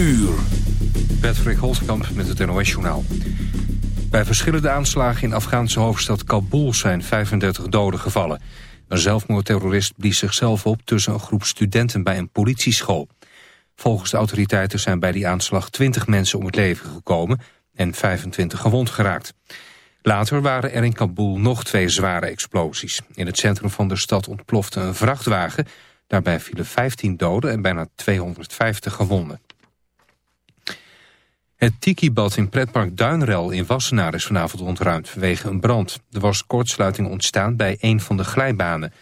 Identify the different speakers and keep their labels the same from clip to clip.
Speaker 1: uur.
Speaker 2: Patrick met het NOS-journaal. Bij verschillende aanslagen in Afghaanse hoofdstad Kabul zijn 35 doden gevallen. Een zelfmoordterrorist blies zichzelf op tussen een groep studenten bij een politieschool. Volgens de autoriteiten zijn bij die aanslag 20 mensen om het leven gekomen en 25 gewond geraakt. Later waren er in Kabul nog twee zware explosies. In het centrum van de stad ontplofte een vrachtwagen. Daarbij vielen 15 doden en bijna 250 gewonden. Het Tiki-bad in pretpark Duinrel in Wassenaar is vanavond ontruimd vanwege een brand. Er was kortsluiting ontstaan bij een van de glijbanen.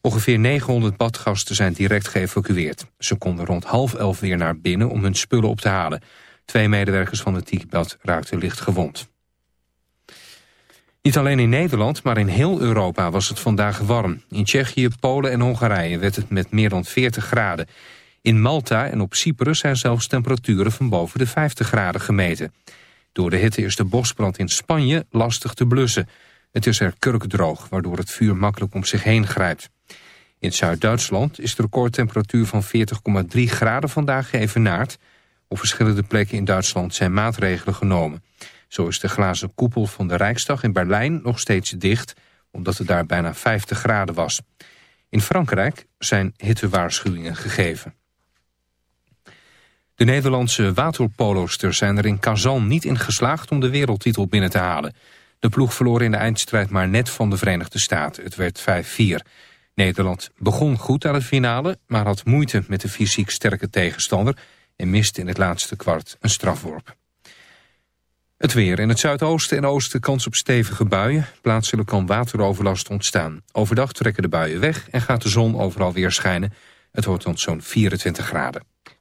Speaker 2: Ongeveer 900 badgasten zijn direct geëvacueerd. Ze konden rond half elf weer naar binnen om hun spullen op te halen. Twee medewerkers van het Tiki-bad raakten licht gewond. Niet alleen in Nederland, maar in heel Europa was het vandaag warm. In Tsjechië, Polen en Hongarije werd het met meer dan 40 graden. In Malta en op Cyprus zijn zelfs temperaturen van boven de 50 graden gemeten. Door de hitte is de bosbrand in Spanje lastig te blussen. Het is er kurkdroog, waardoor het vuur makkelijk om zich heen grijpt. In Zuid-Duitsland is de recordtemperatuur van 40,3 graden vandaag geëvenaard. Op verschillende plekken in Duitsland zijn maatregelen genomen. Zo is de glazen koepel van de Rijksdag in Berlijn nog steeds dicht... omdat het daar bijna 50 graden was. In Frankrijk zijn hittewaarschuwingen gegeven. De Nederlandse waterpolosters zijn er in Kazan niet in geslaagd om de wereldtitel binnen te halen. De ploeg verloor in de eindstrijd maar net van de Verenigde Staten. Het werd 5-4. Nederland begon goed aan het finale, maar had moeite met de fysiek sterke tegenstander en miste in het laatste kwart een strafworp. Het weer. In het zuidoosten en oosten kans op stevige buien. Plaatselijk kan wateroverlast ontstaan. Overdag trekken de buien weg en gaat de zon overal weer schijnen. Het wordt dan zo'n 24 graden.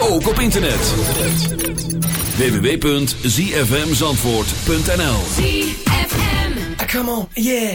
Speaker 3: Ook op internet. www.zfmzandvoort.nl ZFM Come on, yeah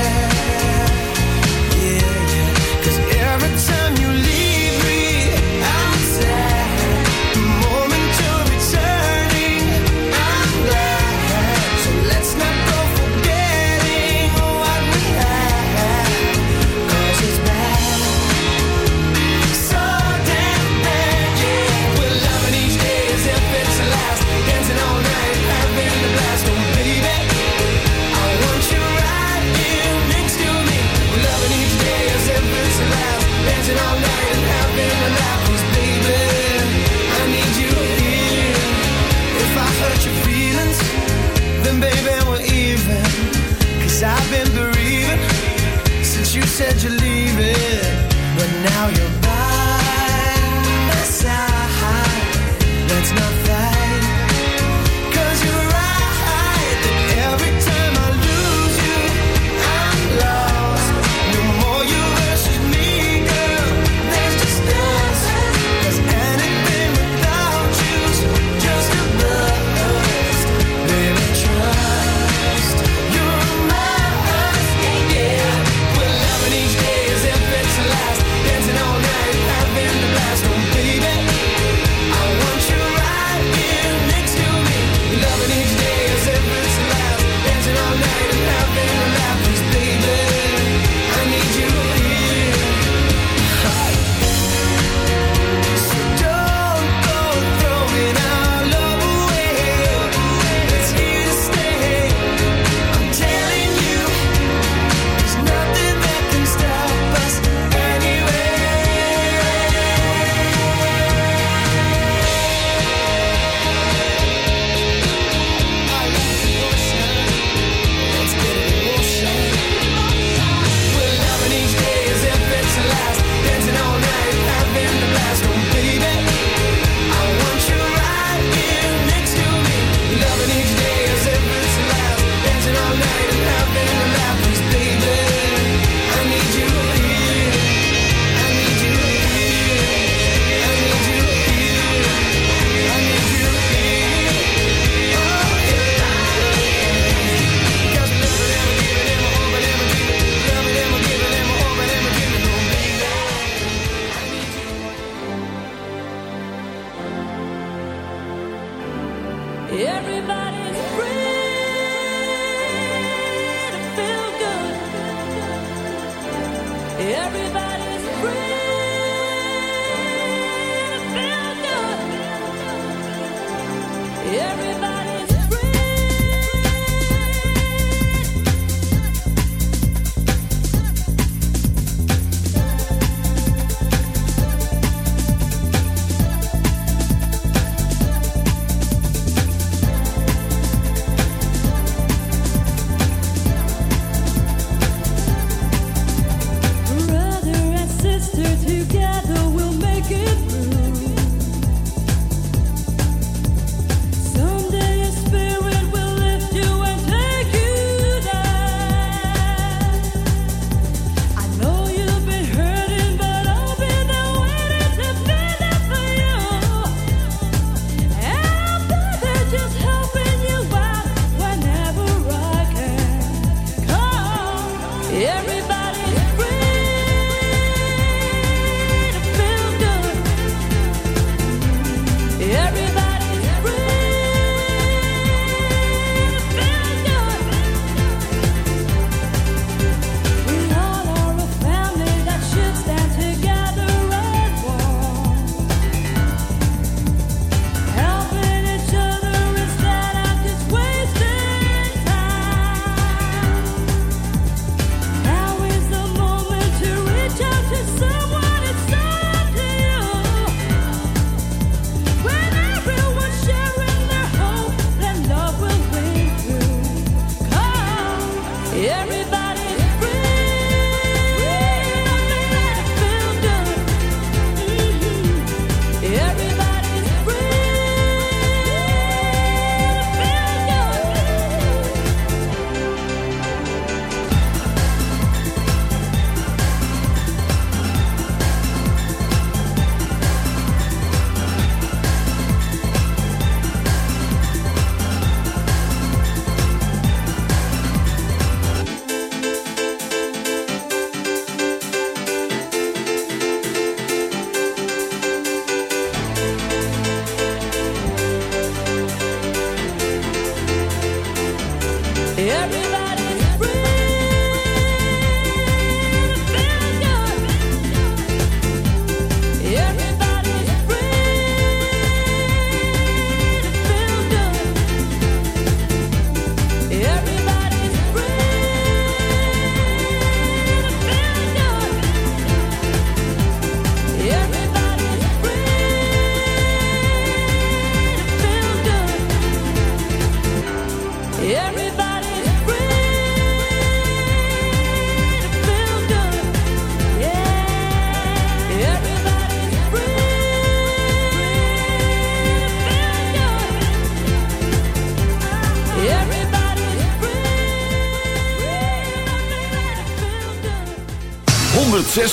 Speaker 1: 106.9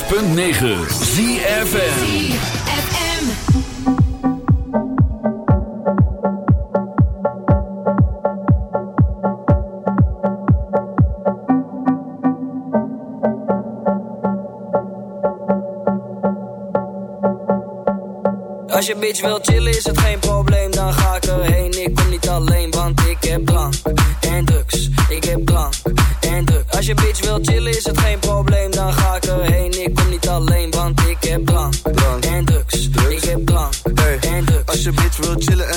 Speaker 1: ZFN
Speaker 4: Als je bitch wil chillen is het geen probleem, dan ga ik erheen. Ik kom niet alleen, want ik heb drank en drugs. Ik heb drank en drugs. Als je bitch wil chillen is het geen probleem,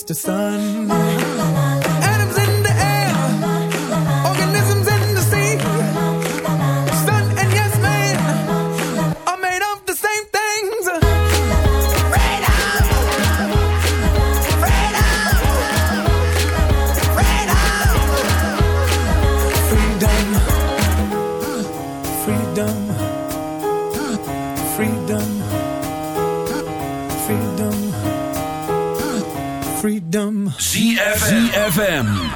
Speaker 5: Just the sun.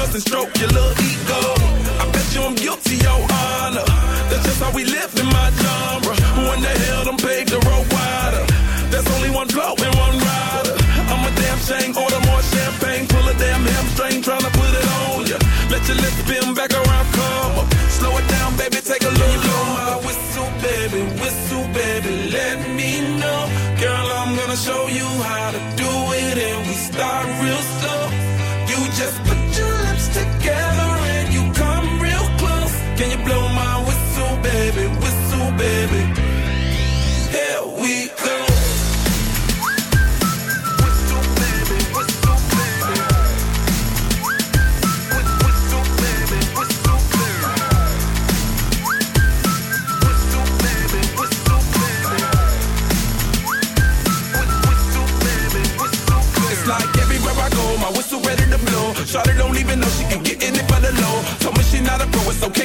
Speaker 6: Girls and stroke your little ego. I bet you I'm guilty, your honor. That's just how we live in my genre. Who in the hell done paved the road wider? There's only one blow and one rider. I'm a damn shame,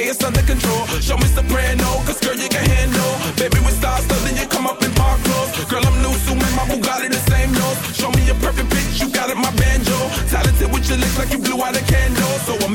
Speaker 6: say it's under control. Show me soprano, cause girl, you can handle. Baby, we start something, you come up in park clothes. Girl, I'm new, so man, my Bugatti the same nose. Show me a perfect pitch, you got it, my banjo. Talented with your lips like you blew out a candle. So
Speaker 7: I'm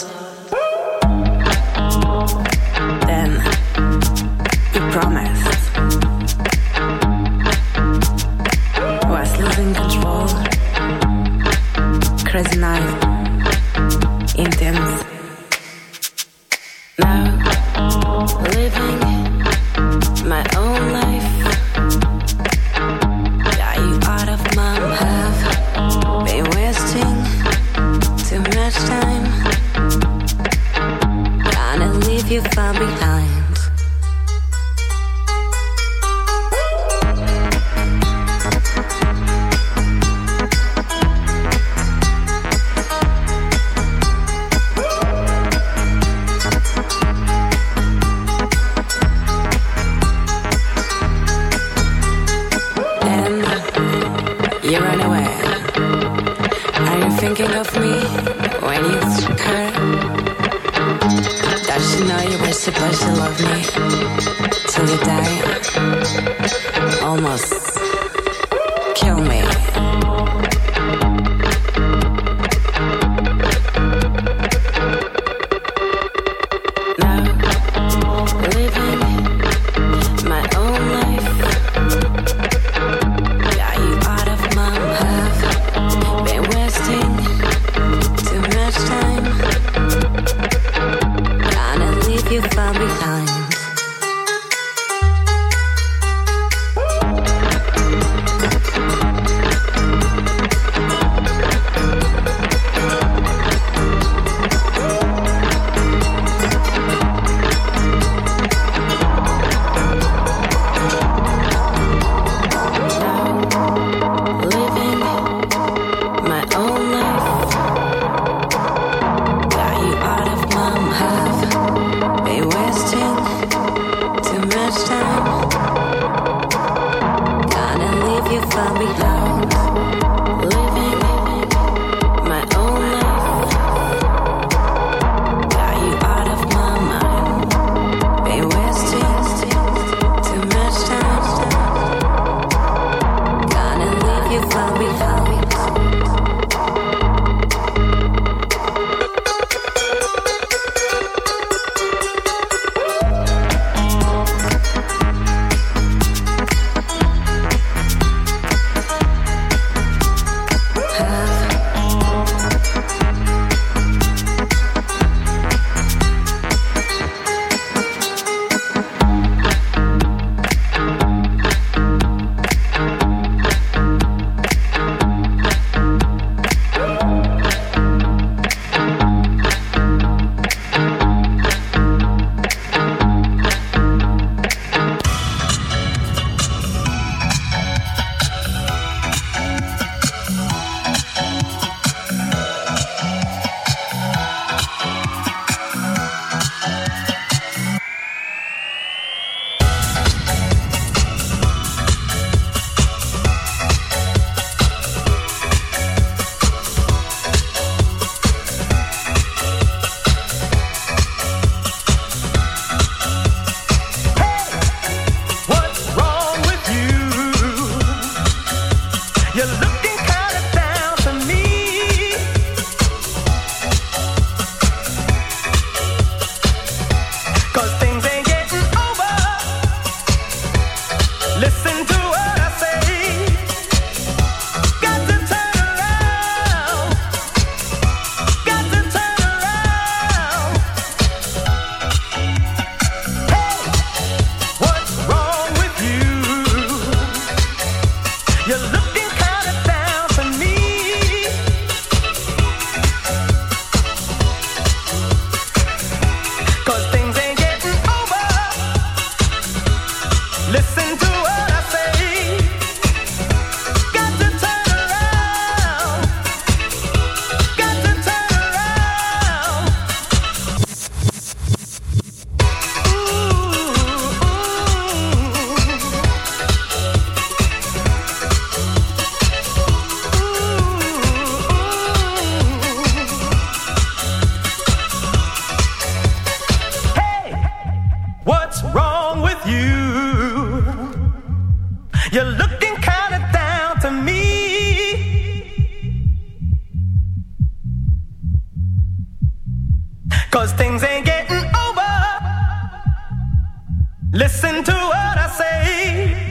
Speaker 8: Listen to what I
Speaker 1: say.